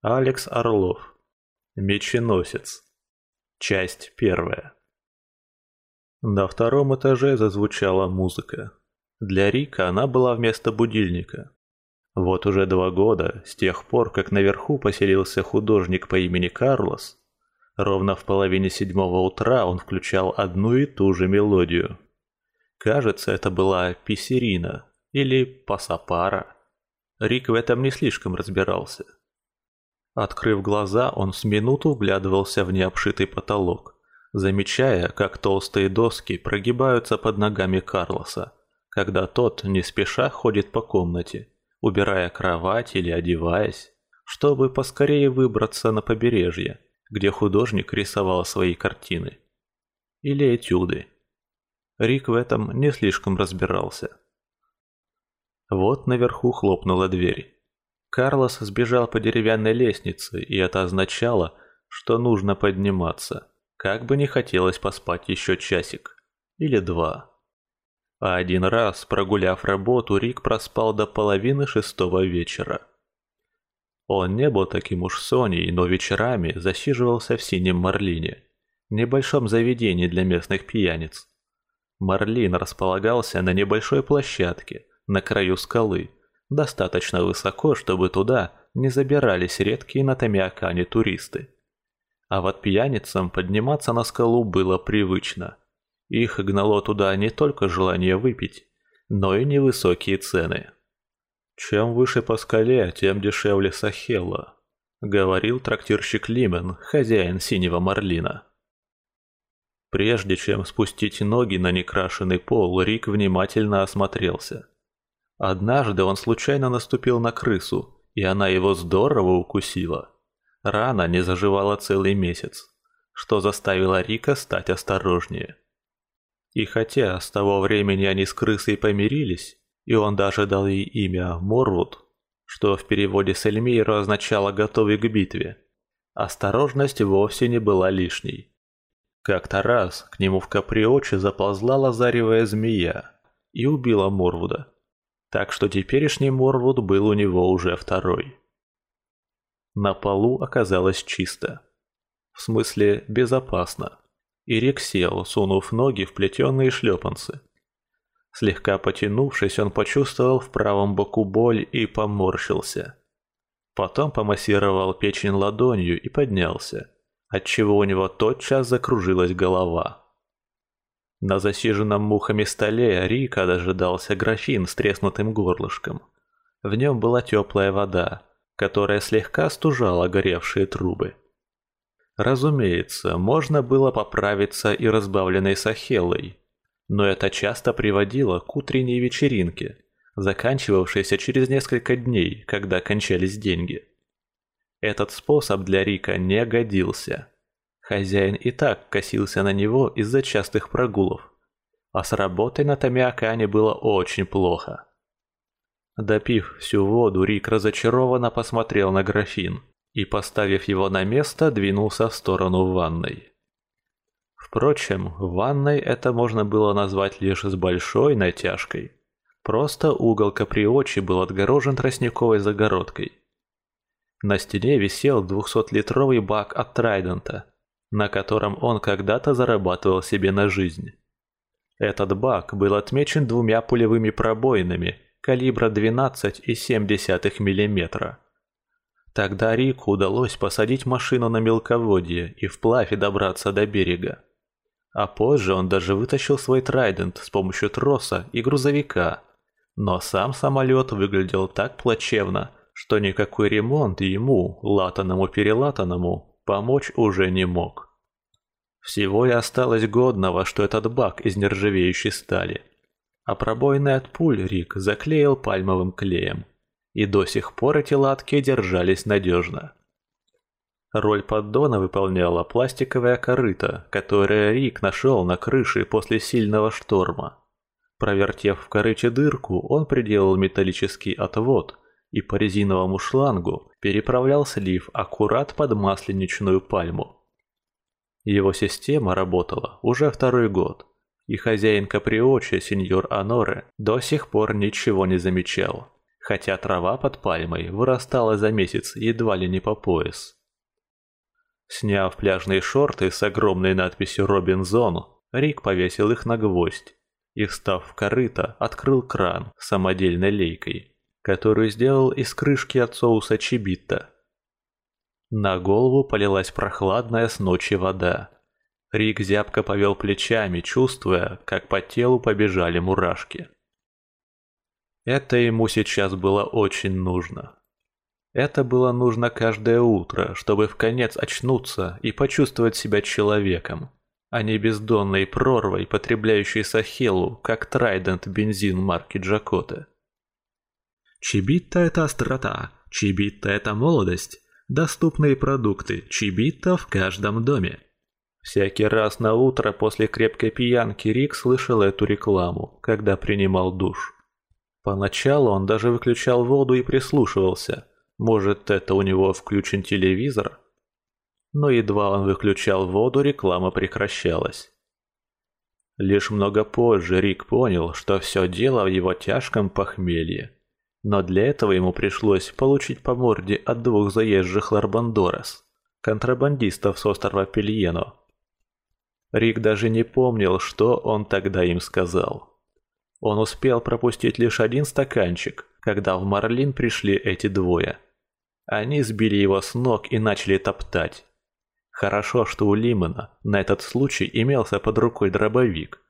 Алекс Орлов. Меченосец. Часть первая. На втором этаже зазвучала музыка. Для Рика она была вместо будильника. Вот уже два года, с тех пор, как наверху поселился художник по имени Карлос, ровно в половине седьмого утра он включал одну и ту же мелодию. Кажется, это была писерина или пасапара. Рик в этом не слишком разбирался. Открыв глаза, он с минуту вглядывался в необшитый потолок, замечая, как толстые доски прогибаются под ногами Карлоса, когда тот не спеша ходит по комнате, убирая кровать или одеваясь, чтобы поскорее выбраться на побережье, где художник рисовал свои картины. Или этюды. Рик в этом не слишком разбирался. Вот наверху хлопнула дверь. Карлос сбежал по деревянной лестнице, и это означало, что нужно подниматься, как бы не хотелось поспать еще часик. Или два. А один раз, прогуляв работу, Рик проспал до половины шестого вечера. Он не был таким уж соней, но вечерами засиживался в Синем Марлине, небольшом заведении для местных пьяниц. Марлин располагался на небольшой площадке, на краю скалы, достаточно высоко, чтобы туда не забирались редкие на Томиакане туристы. А вот пьяницам подниматься на скалу было привычно. Их гнало туда не только желание выпить, но и невысокие цены. «Чем выше по скале, тем дешевле Сахелла», — говорил трактирщик Лимен, хозяин синего марлина. Прежде чем спустить ноги на некрашенный пол, Рик внимательно осмотрелся. Однажды он случайно наступил на крысу, и она его здорово укусила. Рана не заживала целый месяц, что заставило Рика стать осторожнее. И хотя с того времени они с крысой помирились, и он даже дал ей имя Морвуд, что в переводе с Эльмейра означало «готовый к битве», осторожность вовсе не была лишней. Как-то раз к нему в каприоче заползла лазаревая змея и убила Морвуда. Так что теперешний Морвуд был у него уже второй. На полу оказалось чисто. В смысле, безопасно. И Рик сел, сунув ноги в плетеные шлепанцы. Слегка потянувшись, он почувствовал в правом боку боль и поморщился. Потом помассировал печень ладонью и поднялся, отчего у него тотчас закружилась голова. На засиженном мухами столе Рика дожидался графин с треснутым горлышком. В нем была теплая вода, которая слегка стужала горевшие трубы. Разумеется, можно было поправиться и разбавленной сахелой, но это часто приводило к утренней вечеринке, заканчивавшейся через несколько дней, когда кончались деньги. Этот способ для Рика не годился. Хозяин и так косился на него из-за частых прогулов. А с работой на Томиакане было очень плохо. Допив всю воду, Рик разочарованно посмотрел на графин и, поставив его на место, двинулся в сторону ванной. Впрочем, ванной это можно было назвать лишь с большой натяжкой. Просто угол каприочи был отгорожен тростниковой загородкой. На стене висел 200-литровый бак от Трайдента, на котором он когда-то зарабатывал себе на жизнь. Этот бак был отмечен двумя пулевыми пробоинами калибра 12,7 мм. Тогда Рику удалось посадить машину на мелководье и вплавь добраться до берега. А позже он даже вытащил свой Трайдент с помощью троса и грузовика. Но сам самолет выглядел так плачевно, что никакой ремонт ему, латаному-перелатанному, помочь уже не мог. Всего и осталось годного, что этот бак из нержавеющей стали. А пробоины от пуль Рик заклеил пальмовым клеем. И до сих пор эти латки держались надежно. Роль поддона выполняла пластиковая корыта, которое Рик нашел на крыше после сильного шторма. Провертев в корыте дырку, он приделал металлический отвод и по резиновому шлангу переправлял слив аккурат под масленичную пальму. Его система работала уже второй год, и хозяин Каприочи, сеньор Аноре, до сих пор ничего не замечал, хотя трава под пальмой вырастала за месяц едва ли не по пояс. Сняв пляжные шорты с огромной надписью «Робинзон», Рик повесил их на гвоздь и, встав в корыто, открыл кран самодельной лейкой, которую сделал из крышки от соуса чибитта. На голову полилась прохладная с ночи вода. Рик зябко повел плечами, чувствуя, как по телу побежали мурашки. Это ему сейчас было очень нужно. Это было нужно каждое утро, чтобы в конец очнуться и почувствовать себя человеком, а не бездонной прорвой, потребляющей сахелу, как трайдент бензин марки Джакота. Чибитта – это острота, чибитта – это молодость, доступные продукты, чибитта в каждом доме. Всякий раз на утро после крепкой пьянки Рик слышал эту рекламу, когда принимал душ. Поначалу он даже выключал воду и прислушивался – может, это у него включен телевизор? Но едва он выключал воду, реклама прекращалась. Лишь много позже Рик понял, что все дело в его тяжком похмелье. Но для этого ему пришлось получить по морде от двух заезжих Ларбандорес, контрабандистов с острова Пельено. Рик даже не помнил, что он тогда им сказал. Он успел пропустить лишь один стаканчик, когда в Марлин пришли эти двое – они сбили его с ног и начали топтать. Хорошо, что у Лимона на этот случай имелся под рукой дробовик.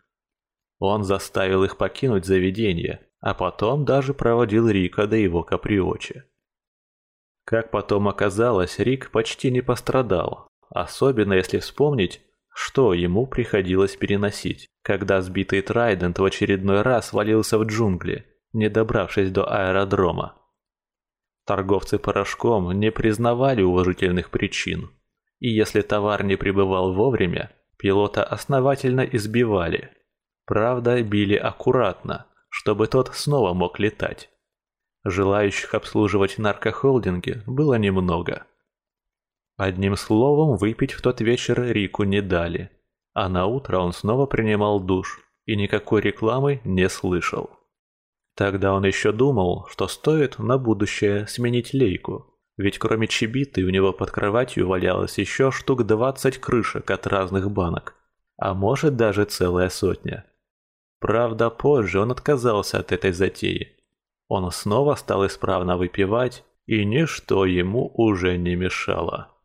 Он заставил их покинуть заведение, а потом даже проводил Рика до его каприочи. Как потом оказалось, Рик почти не пострадал, особенно если вспомнить, что ему приходилось переносить, когда сбитый Трайдент в очередной раз валился в джунгли, не добравшись до аэродрома. Торговцы порошком не признавали уважительных причин, и если товар не прибывал вовремя, пилота основательно избивали. Правда, били аккуратно, чтобы тот снова мог летать. Желающих обслуживать наркохолдинги было немного. Одним словом, выпить в тот вечер Рику не дали, а на утро он снова принимал душ и никакой рекламы не слышал. Тогда он еще думал, что стоит на будущее сменить лейку, ведь кроме чебиты у него под кроватью валялось еще штук 20 крышек от разных банок, а может даже целая сотня. Правда, позже он отказался от этой затеи. Он снова стал исправно выпивать, и ничто ему уже не мешало.